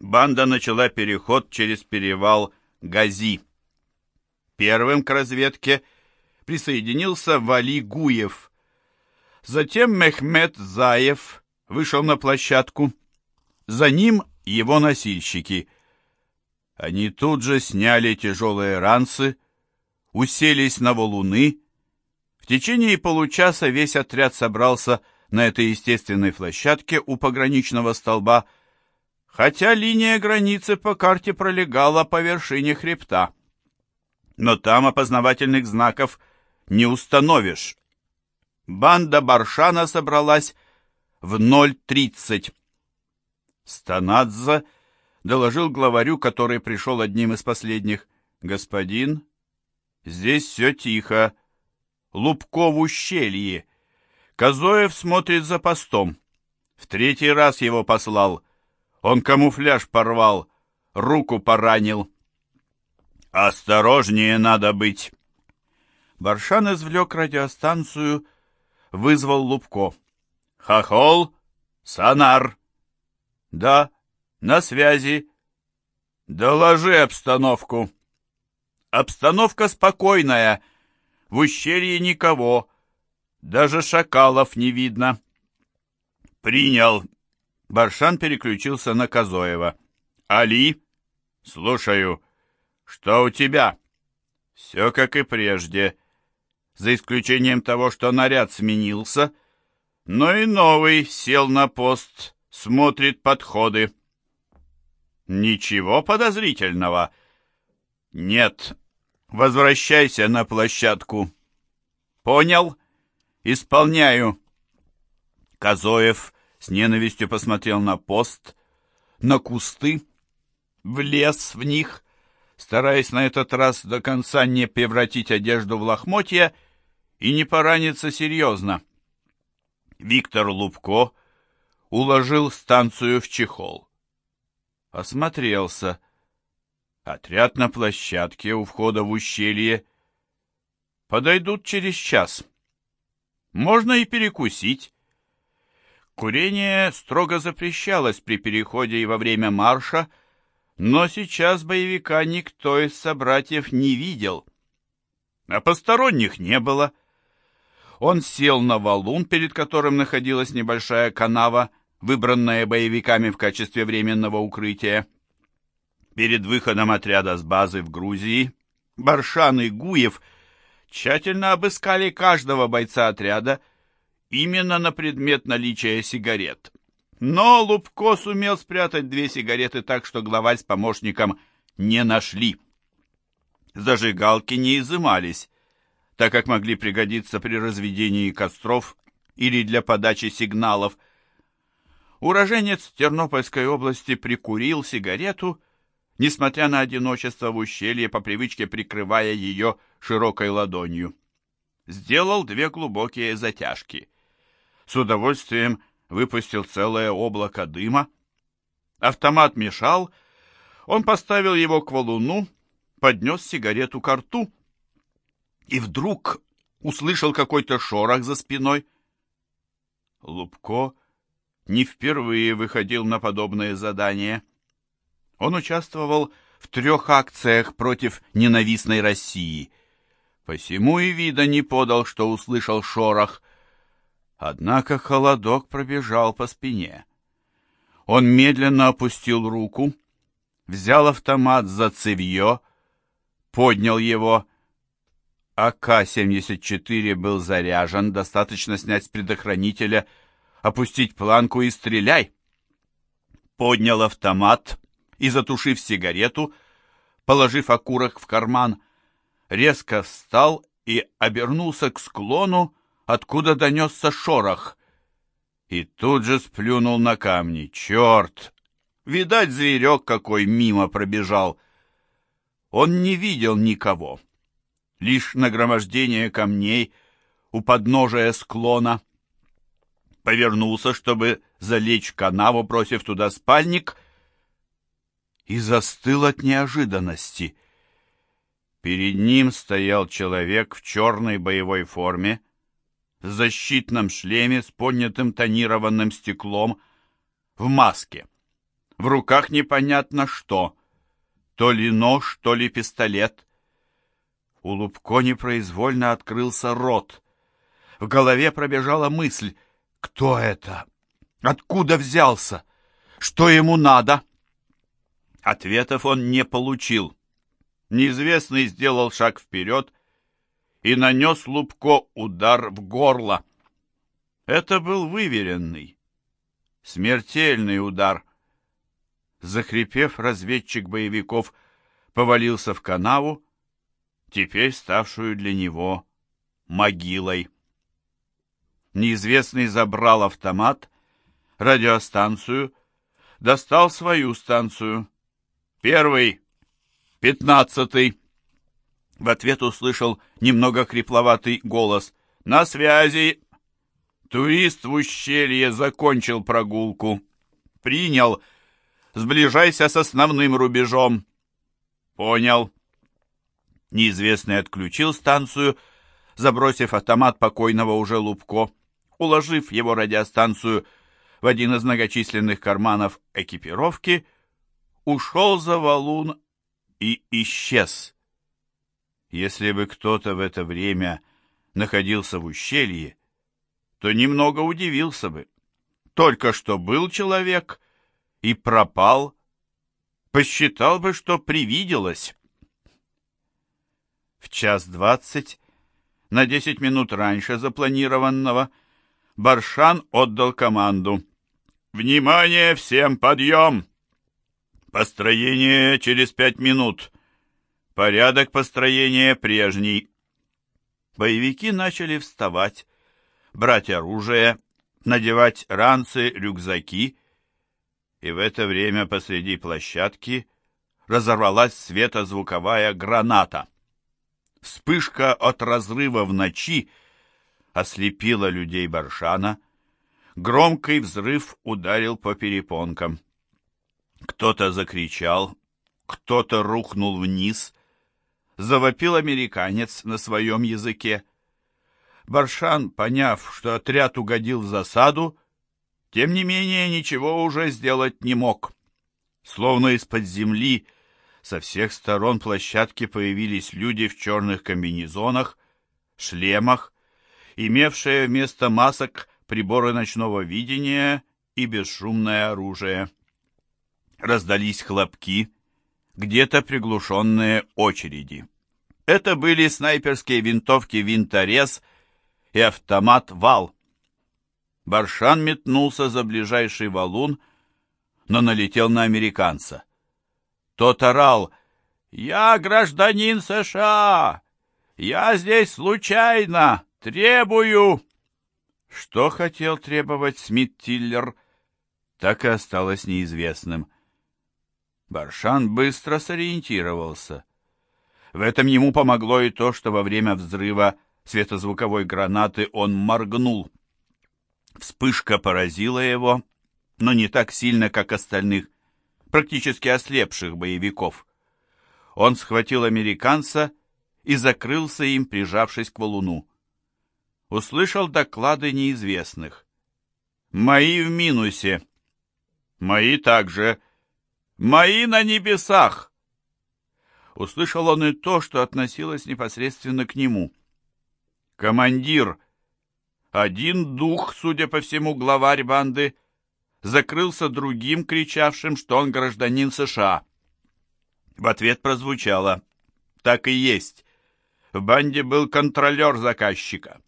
банда начала переход через перевал Гази. Первым к разведке присоединился Вали Гуев. Затем Мехмед Заев вышел на площадку. За ним его носильщики. Они тут же сняли тяжелые ранцы, уселись на валуны. В течение получаса весь отряд собрался на этой естественной площадке у пограничного столба, хотя линия границы по карте пролегала по вершине хребта. Но там опознавательных знаков не установишь. Банда Баршана собралась в 0.30. Станадзе доложил главарю, который пришел одним из последних. «Господин, здесь все тихо. Лубко в ущелье. Козоев смотрит за постом. В третий раз его послал. Он камуфляж порвал, руку поранил». «Осторожнее надо быть!» Баршан извлек радиостанцию, вызвал Лубко. «Хохол! Сонар!» «Да, на связи!» «Доложи обстановку!» «Обстановка спокойная. В ущелье никого. Даже шакалов не видно». «Принял!» Баршан переключился на Козоева. «Али?» «Слушаю. Что у тебя?» «Все как и прежде, за исключением того, что наряд сменился, но и новый сел на пост, смотрит подходы». «Ничего подозрительного?» «Нет. Возвращайся на площадку». «Понял? Исполняю». Козоев с ненавистью посмотрел на пост, на кусты, влез в них, стараясь на этот раз до конца не превратить одежду в лохмотья и не пораниться серьезно. Виктор Лубко уложил станцию в чехол. Осмотрелся. Отряд на площадке у входа в ущелье. Подойдут через час. Можно и перекусить. Курение строго запрещалось при переходе и во время марша, но сейчас боевика никто из собратьев не видел. А посторонних не было. Он сел на валун, перед которым находилась небольшая канава, выбранная боевиками в качестве временного укрытия. Перед выходом отряда с базы в Грузии Баршан и Гуев тщательно обыскали каждого бойца отряда именно на предмет наличия сигарет. Но Лубко сумел спрятать две сигареты так, что главарь с помощником не нашли. Зажигалки не изымались, так как могли пригодиться при разведении костров или для подачи сигналов. Уроженец Тернопольской области прикурил сигарету, несмотря на одиночество в ущелье, по привычке прикрывая ее широкой ладонью. Сделал две глубокие затяжки. С удовольствием выпустил целое облако дыма. Автомат мешал, он поставил его к валуну, поднес сигарету к рту и вдруг услышал какой-то шорох за спиной. Лубко не впервые выходил на подобные задания. Он участвовал в трех акциях против ненавистной России. Посему и вида не подал, что услышал шорох — Однако холодок пробежал по спине. Он медленно опустил руку, взял автомат за цевье, поднял его. АК-74 был заряжен, достаточно снять с предохранителя, опустить планку и стреляй. Поднял автомат и, затушив сигарету, положив окурок в карман, резко встал и обернулся к склону, откуда донесся шорох, и тут же сплюнул на камни. Черт! Видать, зверек какой мимо пробежал. Он не видел никого, лишь нагромождение камней у подножия склона. Повернулся, чтобы залечь канаву, бросив туда спальник, и застыл от неожиданности. Перед ним стоял человек в черной боевой форме, в защитном шлеме с поднятым тонированным стеклом, в маске. В руках непонятно что. То ли нож, то ли пистолет. У Лубко непроизвольно открылся рот. В голове пробежала мысль. Кто это? Откуда взялся? Что ему надо? Ответов он не получил. Неизвестный сделал шаг вперед и нанес Лубко удар в горло. Это был выверенный, смертельный удар. Захрипев, разведчик боевиков повалился в канаву, теперь ставшую для него могилой. Неизвестный забрал автомат, радиостанцию, достал свою станцию. Первый, пятнадцатый. В ответ услышал немного хрипловатый голос. «На связи!» Турист в ущелье закончил прогулку. «Принял!» Сближайся с основным рубежом. Понял. Неизвестный отключил станцию, забросив автомат покойного уже Лубко, уложив его радиостанцию в один из многочисленных карманов экипировки, ушел за валун и исчез. Если бы кто-то в это время находился в ущелье, то немного удивился бы. Только что был человек, и пропал, посчитал бы, что привиделось. В час двадцать, на десять минут раньше запланированного, Баршан отдал команду. «Внимание всем, подъем! Построение через пять минут. Порядок построения прежний». Боевики начали вставать, брать оружие, надевать ранцы, рюкзаки и в это время посреди площадки разорвалась светозвуковая граната. Вспышка от разрыва в ночи ослепила людей Баршана, громкий взрыв ударил по перепонкам. Кто-то закричал, кто-то рухнул вниз, завопил американец на своем языке. Баршан, поняв, что отряд угодил в засаду, тем не менее, ничего уже сделать не мог. Словно из-под земли со всех сторон площадки появились люди в черных комбинезонах, шлемах, имевшие вместо масок приборы ночного видения и бесшумное оружие. Раздались хлопки, где-то приглушенные очереди. Это были снайперские винтовки «Винторез» и автомат «Вал». Баршан метнулся за ближайший валун, но налетел на американца. Тот орал «Я гражданин США! Я здесь случайно! Требую!» Что хотел требовать Смит-Тиллер, так и осталось неизвестным. Баршан быстро сориентировался. В этом ему помогло и то, что во время взрыва светозвуковой гранаты он моргнул. Вспышка поразила его, но не так сильно, как остальных, практически ослепших боевиков. Он схватил американца и закрылся им, прижавшись к валуну. Услышал доклады неизвестных. «Мои в минусе». «Мои также». «Мои на небесах». Услышал он и то, что относилось непосредственно к нему. «Командир», один дух, судя по всему, главарь банды, закрылся другим, кричавшим, что он гражданин США. В ответ прозвучало «Так и есть». В банде был контролер заказчика.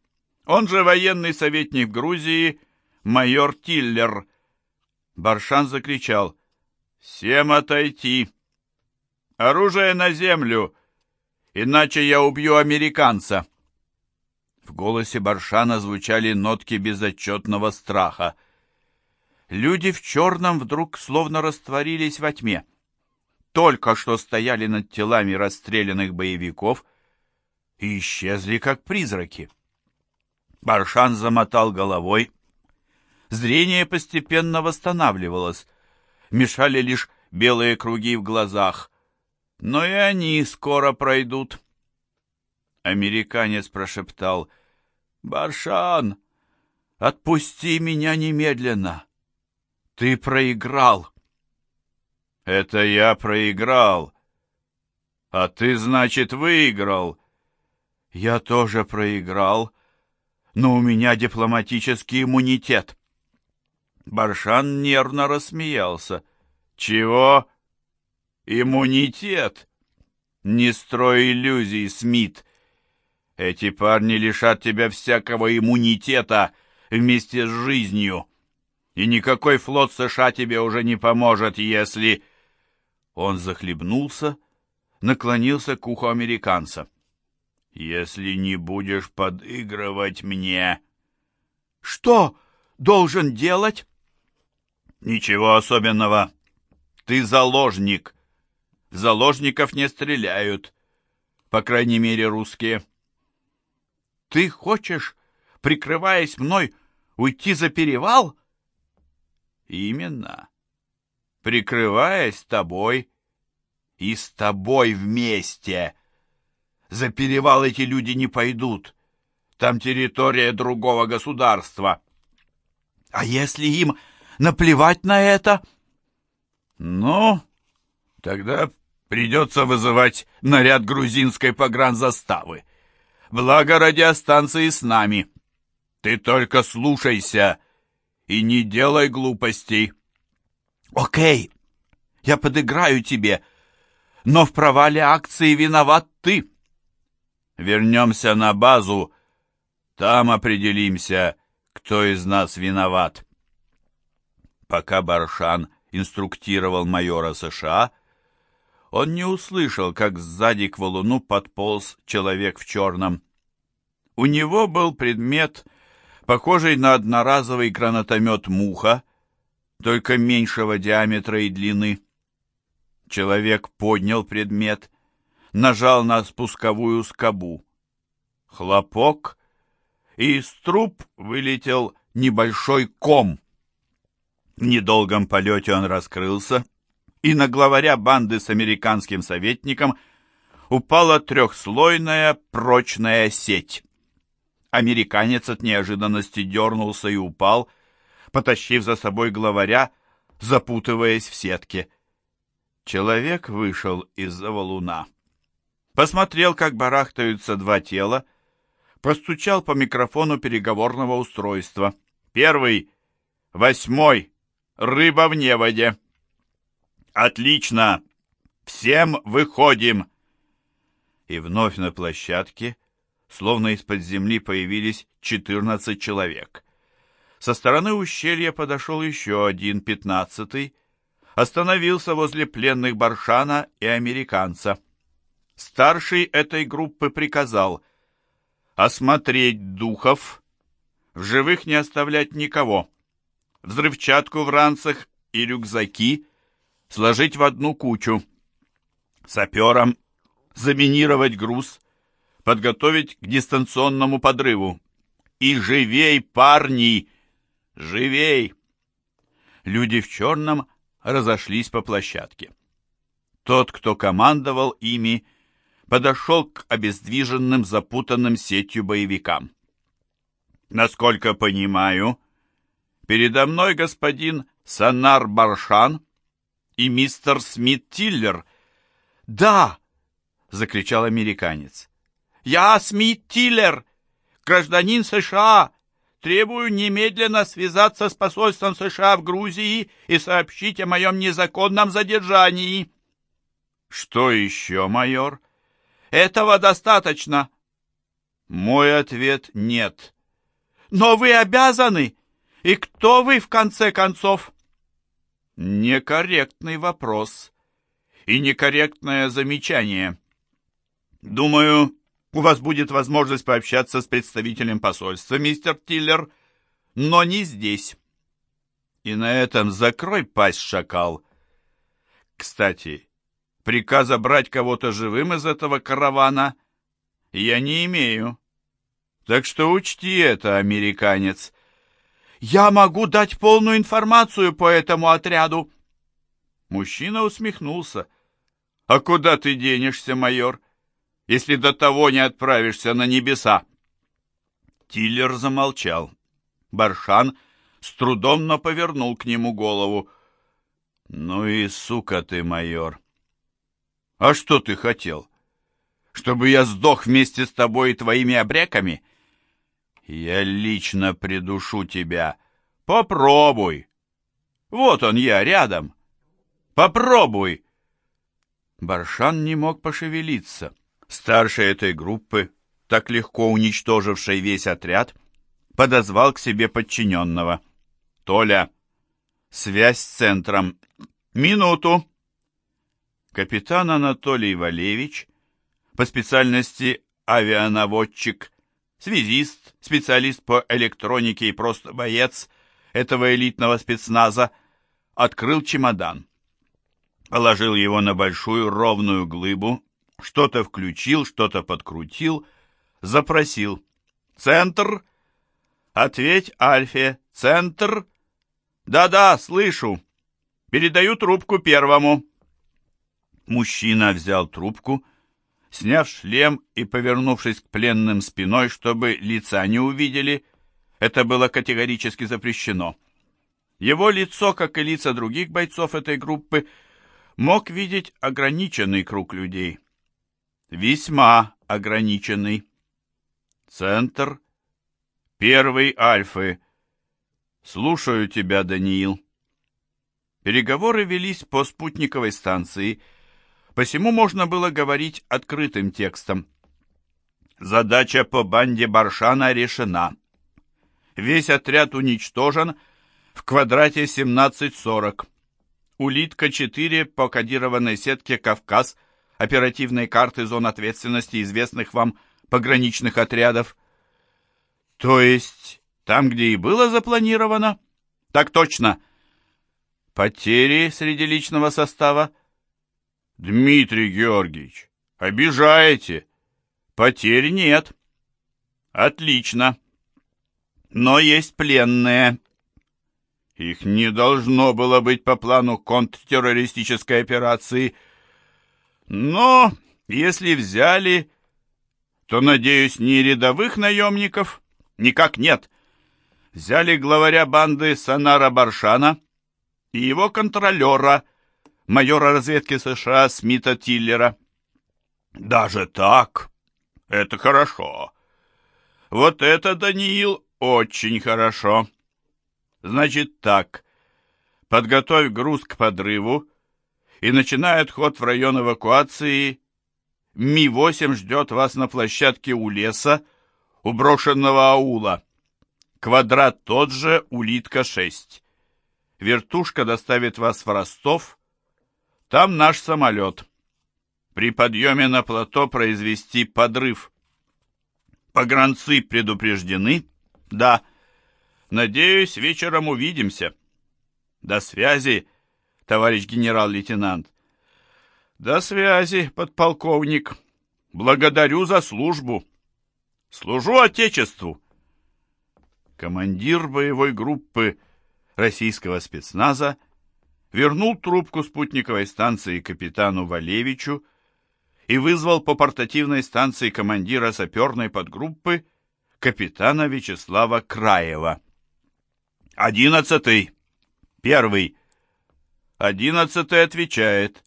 Он же военный советник Грузии, майор Тиллер. Баршан закричал «Всем отойти! Оружие на землю, иначе я убью американца!» В голосе Баршана звучали нотки безотчетного страха. Люди в черном вдруг словно растворились во тьме. Только что стояли над телами расстрелянных боевиков и исчезли, как призраки. Баршан замотал головой. Зрение постепенно восстанавливалось. Мешали лишь белые круги в глазах. Но и они скоро пройдут. Американец прошептал «Баршан, отпусти меня немедленно! Ты проиграл! Это я проиграл. А ты, значит, выиграл. Я тоже проиграл, но у меня дипломатический иммунитет. Баршан нервно рассмеялся. Чего? Иммунитет? Не строй иллюзий, Смит. Эти парни лишат тебя всякого иммунитета вместе с жизнью. И никакой флот США тебе уже не поможет, если... Он захлебнулся, наклонился к уху американца. «Если не будешь подыгрывать мне...» «Что должен делать?» «Ничего особенного. Ты заложник. Заложников не стреляют. По крайней мере, русские». «Ты хочешь, прикрываясь мной, уйти за перевал?» «Именно. Прикрываясь тобой и с тобой вместе. За перевал эти люди не пойдут. Там территория другого государства». «А если им наплевать на это?» «Ну, тогда придется вызывать наряд грузинской погранзаставы. Благо радиостанции с нами. Ты только слушайся и не делай глупостей. Окей, я подыграю тебе, но в провале акции виноват ты. Вернемся на базу, там определимся, кто из нас виноват. Пока Баршан инструктировал майора США, он не услышал, как сзади к валуну подполз человек в черном. У него был предмет, похожий на одноразовый гранатомет «Муха», только меньшего диаметра и длины. Человек поднял предмет, нажал на спусковую скобу. Хлопок, и из труб вылетел небольшой ком. Недолгом полете он раскрылся, и на главаря банды с американским советником упала трехслойная прочная сеть. Американец от неожиданности дернулся и упал, потащив за собой главаря, запутываясь в сетке. Человек вышел из-за валуна. Посмотрел, как барахтаются два тела, постучал по микрофону переговорного устройства. Первый, восьмой, рыба в неводе. «Отлично! Всем выходим!» И вновь на площадке, словно из-под земли, появились четырнадцать человек. Со стороны ущелья подошел еще один, пятнадцатый, остановился возле пленных Баршана и американца. Старший этой группы приказал осмотреть духов, в живых не оставлять никого, взрывчатку в ранцах и рюкзаки — сложить в одну кучу, саперам заминировать груз, подготовить к дистанционному подрыву. И живей, парни, живей! Люди в черном разошлись по площадке. Тот, кто командовал ими, подошел к обездвиженным, запутанным сетью боевикам. Насколько понимаю, передо мной господин Санар Баршан и мистер Смит-Тиллер. «Да!» — закричал американец. «Я Смит-Тиллер, гражданин США. Требую немедленно связаться с посольством США в Грузии и сообщить о моем незаконном задержании». «Что еще, майор?» «Этого достаточно». Мой ответ — нет. «Но вы обязаны! И кто вы, в конце концов?» Некорректный вопрос и некорректное замечание. Думаю, у вас будет возможность пообщаться с представителем посольства, мистер Тиллер, но не здесь. И на этом закрой пасть, шакал. Кстати, приказа брать кого-то живым из этого каравана я не имею. Так что учти это, американец. Я могу дать полную информацию по этому отряду. Мужчина усмехнулся. А куда ты денешься, майор, если до того не отправишься на небеса? Тиллер замолчал. Баршан с трудом но повернул к нему голову. Ну и сука ты, майор. А что ты хотел? Чтобы я сдох вместе с тобой и твоими обреками? Я лично придушу тебя. Попробуй. Вот он я, рядом. Попробуй. Баршан не мог пошевелиться. Старший этой группы, так легко уничтоживший весь отряд, подозвал к себе подчиненного. «Толя, связь с центром. Минуту!» Капитан Анатолий Валевич, по специальности авианаводчик, связист, специалист по электронике и просто боец этого элитного спецназа, открыл чемодан. Положил его на большую ровную глыбу, что-то включил, что-то подкрутил, запросил. «Центр!» «Ответь, Альфе! Центр!» «Да-да, слышу! Передаю трубку первому!» Мужчина взял трубку, сняв шлем и повернувшись к пленным спиной, чтобы лица не увидели, это было категорически запрещено. Его лицо, как и лица других бойцов этой группы, мог видеть ограниченный круг людей. Весьма ограниченный. Центр. Первый Альфы. Слушаю тебя, Даниил. Переговоры велись по спутниковой станции, посему можно было говорить открытым текстом. Задача по банде Баршана решена. Весь отряд уничтожен в квадрате 1740. Улитка-4 по кодированной сетке «Кавказ» оперативной карты зон ответственности известных вам пограничных отрядов. То есть там, где и было запланировано? Так точно. Потери среди личного состава? Дмитрий Георгиевич, обижаете. Потерь нет. Отлично. Но есть пленные. Их не должно было быть по плану контртеррористической операции. Но если взяли, то, надеюсь, не рядовых наемников? Никак нет. Взяли главаря банды Санара Баршана и его контролера, майора разведки США Смита Тиллера. Даже так? Это хорошо. Вот это, Даниил, очень хорошо. Значит так, подготовь груз к подрыву и начинай отход в район эвакуации. Ми-8 ждет вас на площадке у леса, у брошенного аула. Квадрат тот же, улитка-6. Вертушка доставит вас в Ростов. Там наш самолет. При подъеме на плато произвести подрыв. Погранцы предупреждены? Да. Надеюсь, вечером увидимся. До связи, товарищ генерал-лейтенант. До связи, подполковник. Благодарю за службу. Служу Отечеству. Командир боевой группы российского спецназа вернул трубку спутниковой станции капитану Валевичу и вызвал по портативной станции командира саперной подгруппы капитана Вячеслава Краева. «Одиннадцатый! Первый!» «Одиннадцатый отвечает».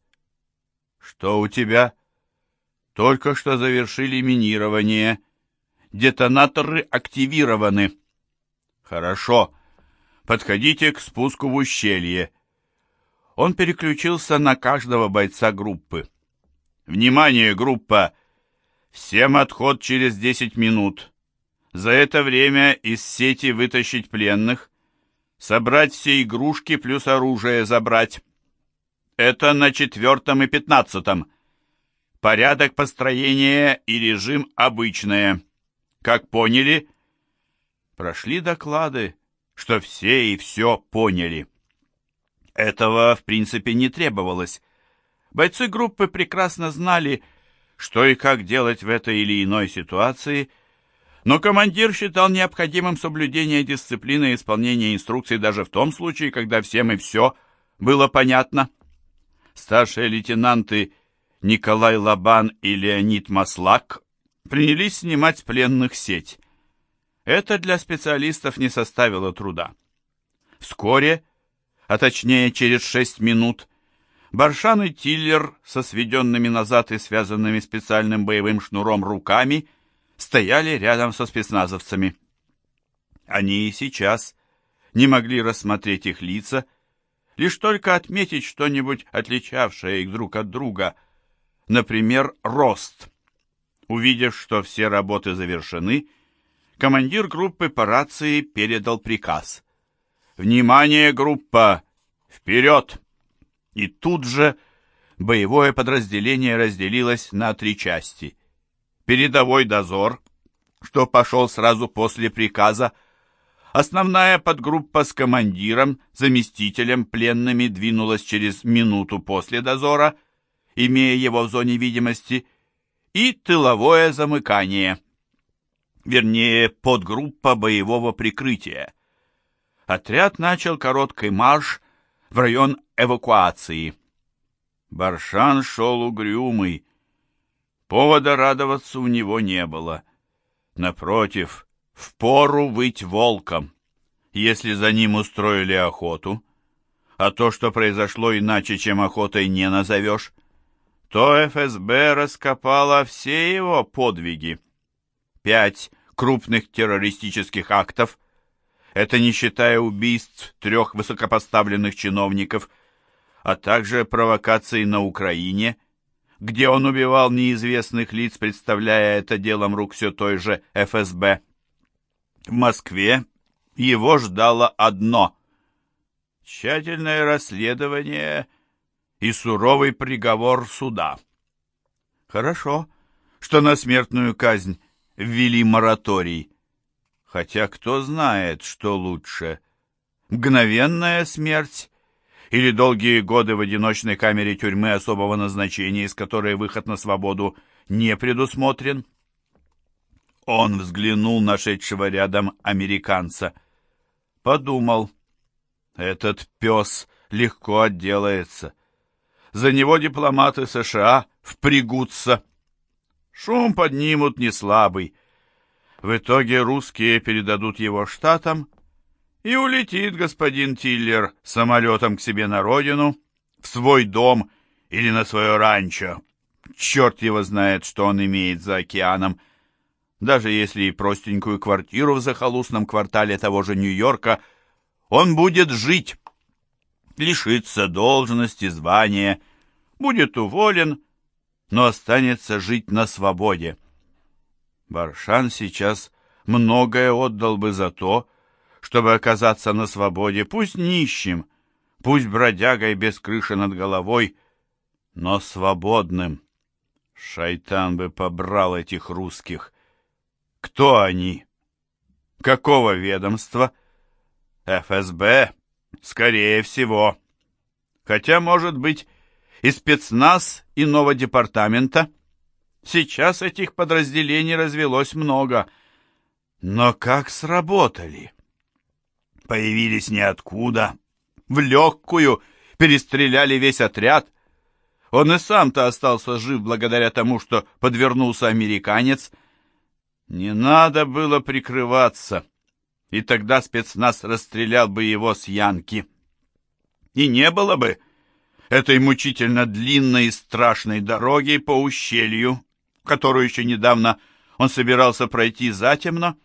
«Что у тебя?» «Только что завершили минирование. Детонаторы активированы». «Хорошо. Подходите к спуску в ущелье». Он переключился на каждого бойца группы. «Внимание, группа! Всем отход через десять минут. За это время из сети вытащить пленных, Собрать все игрушки плюс оружие забрать. Это на четвертом и пятнадцатом. Порядок построения и режим обычные. Как поняли? Прошли доклады, что все и все поняли. Этого, в принципе, не требовалось. Бойцы группы прекрасно знали, что и как делать в этой или иной ситуации – но командир считал необходимым соблюдение дисциплины и исполнение инструкций даже в том случае, когда всем и все было понятно. Старшие лейтенанты Николай Лабан и Леонид Маслак принялись снимать с пленных сеть. Это для специалистов не составило труда. Вскоре а точнее через шесть минут, Баршан и Тиллер со сведенными назад и связанными специальным боевым шнуром руками стояли рядом со спецназовцами. Они и сейчас не могли рассмотреть их лица, лишь только отметить что-нибудь, отличавшее их друг от друга, например, рост. Увидев, что все работы завершены, командир группы по рации передал приказ. «Внимание, группа! Вперед!» И тут же боевое подразделение разделилось на три части. Передовой дозор, что пошел сразу после приказа, Основная подгруппа с командиром, заместителем, пленными двинулась через минуту после дозора, имея его в зоне видимости, и тыловое замыкание, вернее, подгруппа боевого прикрытия. Отряд начал короткий марш в район эвакуации. Баршан шел угрюмый. Повода радоваться у него не было. Напротив, Впору выть волком, если за ним устроили охоту, а то, что произошло иначе, чем охотой не назовешь, то ФСБ раскопало все его подвиги. Пять крупных террористических актов, это не считая убийств трех высокопоставленных чиновников, а также провокаций на Украине, где он убивал неизвестных лиц, представляя это делом рук все той же ФСБ. В Москве его ждало одно — тщательное расследование и суровый приговор суда. Хорошо, что на смертную казнь ввели мораторий, хотя кто знает, что лучше — мгновенная смерть или долгие годы в одиночной камере тюрьмы особого назначения, из которой выход на свободу не предусмотрен — он взглянул на шедшего рядом американца. Подумал, этот пес легко отделается. За него дипломаты США впрягутся. Шум поднимут не слабый. В итоге русские передадут его штатам, и улетит господин Тиллер самолетом к себе на родину, в свой дом или на свое ранчо. Черт его знает, что он имеет за океаном, даже если и простенькую квартиру в захолустном квартале того же Нью-Йорка, он будет жить, лишится должности, звания, будет уволен, но останется жить на свободе. Баршан сейчас многое отдал бы за то, чтобы оказаться на свободе, пусть нищим, пусть бродягой без крыши над головой, но свободным. Шайтан бы побрал этих русских. Кто они? Какого ведомства? ФСБ, скорее всего. Хотя, может быть, и спецназ иного департамента. Сейчас этих подразделений развелось много. Но как сработали? Появились ниоткуда. В легкую перестреляли весь отряд. Он и сам-то остался жив благодаря тому, что подвернулся американец — не надо было прикрываться, и тогда спецназ расстрелял бы его с Янки. И не было бы этой мучительно длинной и страшной дороги по ущелью, которую еще недавно он собирался пройти затемно.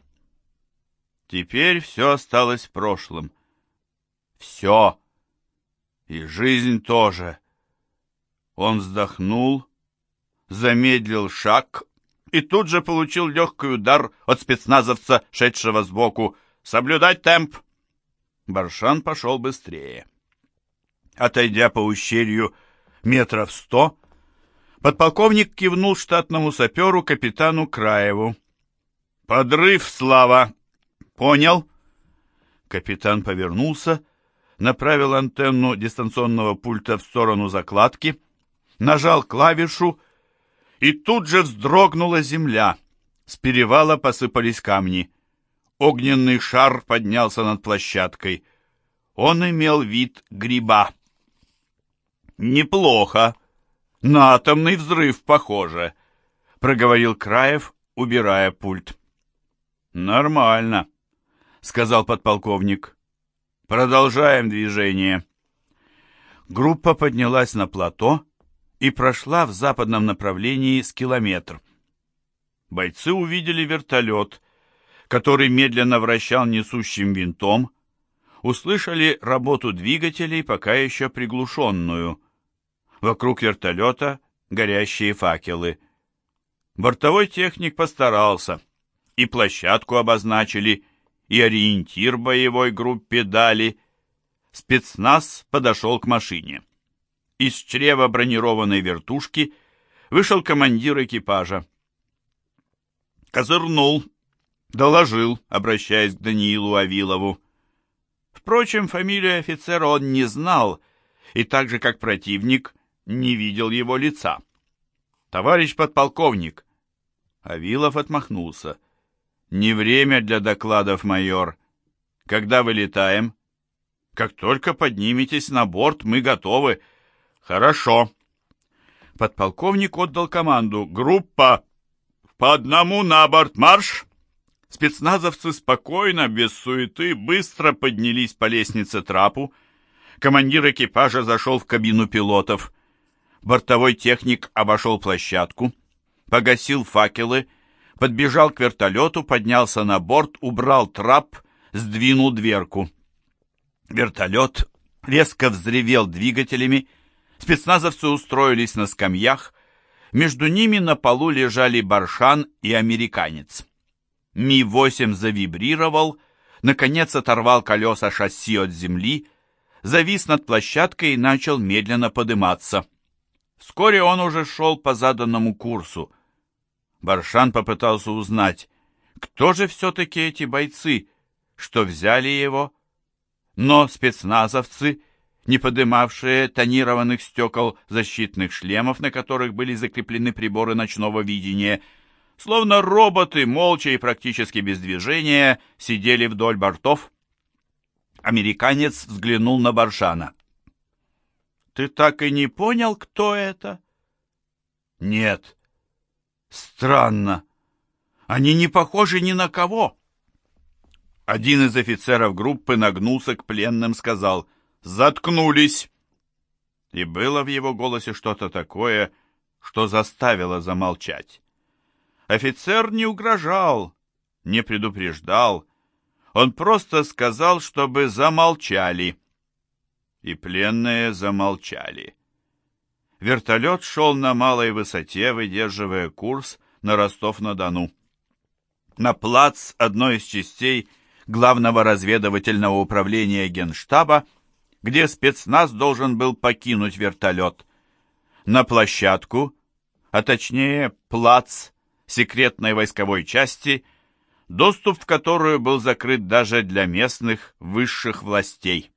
Теперь все осталось в прошлом. Все. И жизнь тоже. Он вздохнул, замедлил шаг и тут же получил легкий удар от спецназовца, шедшего сбоку. «Соблюдать темп!» Баршан пошел быстрее. Отойдя по ущелью метров сто, подполковник кивнул штатному саперу капитану Краеву. «Подрыв, Слава!» «Понял?» Капитан повернулся, направил антенну дистанционного пульта в сторону закладки, нажал клавишу и тут же вздрогнула земля. С перевала посыпались камни. Огненный шар поднялся над площадкой. Он имел вид гриба. «Неплохо. На атомный взрыв похоже», — проговорил Краев, убирая пульт. «Нормально», — сказал подполковник. «Продолжаем движение». Группа поднялась на плато и прошла в западном направлении с километр. Бойцы увидели вертолет, который медленно вращал несущим винтом, услышали работу двигателей, пока еще приглушенную. Вокруг вертолета горящие факелы. Бортовой техник постарался. И площадку обозначили, и ориентир боевой группе дали. Спецназ подошел к машине. Из чрева бронированной вертушки вышел командир экипажа. Козырнул, доложил, обращаясь к Даниилу Авилову. Впрочем, фамилию офицера он не знал, и так же, как противник, не видел его лица. «Товарищ подполковник!» Авилов отмахнулся. «Не время для докладов, майор. Когда вылетаем?» «Как только подниметесь на борт, мы готовы». «Хорошо». Подполковник отдал команду. «Группа! По одному на борт марш!» Спецназовцы спокойно, без суеты, быстро поднялись по лестнице трапу. Командир экипажа зашел в кабину пилотов. Бортовой техник обошел площадку, погасил факелы, подбежал к вертолету, поднялся на борт, убрал трап, сдвинул дверку. Вертолет резко взревел двигателями, спецназовцы устроились на скамьях, между ними на полу лежали Баршан и американец. Ми-8 завибрировал, наконец оторвал колеса шасси от земли, завис над площадкой и начал медленно подниматься. Вскоре он уже шел по заданному курсу. Баршан попытался узнать, кто же все-таки эти бойцы, что взяли его, но спецназовцы, не подымавшие тонированных стекол защитных шлемов, на которых были закреплены приборы ночного видения, словно роботы, молча и практически без движения, сидели вдоль бортов. Американец взглянул на Баршана. «Ты так и не понял, кто это?» «Нет». «Странно. Они не похожи ни на кого». Один из офицеров группы нагнулся к пленным, сказал «Заткнулись!» И было в его голосе что-то такое, что заставило замолчать. Офицер не угрожал, не предупреждал, он просто сказал, чтобы замолчали. И пленные замолчали. Вертолет шел на малой высоте, выдерживая курс на Ростов-на-Дону. На плац одной из частей – главного разведывательного управления Генштаба, где спецназ должен был покинуть вертолет. На площадку, а точнее плац секретной войсковой части, доступ в которую был закрыт даже для местных высших властей.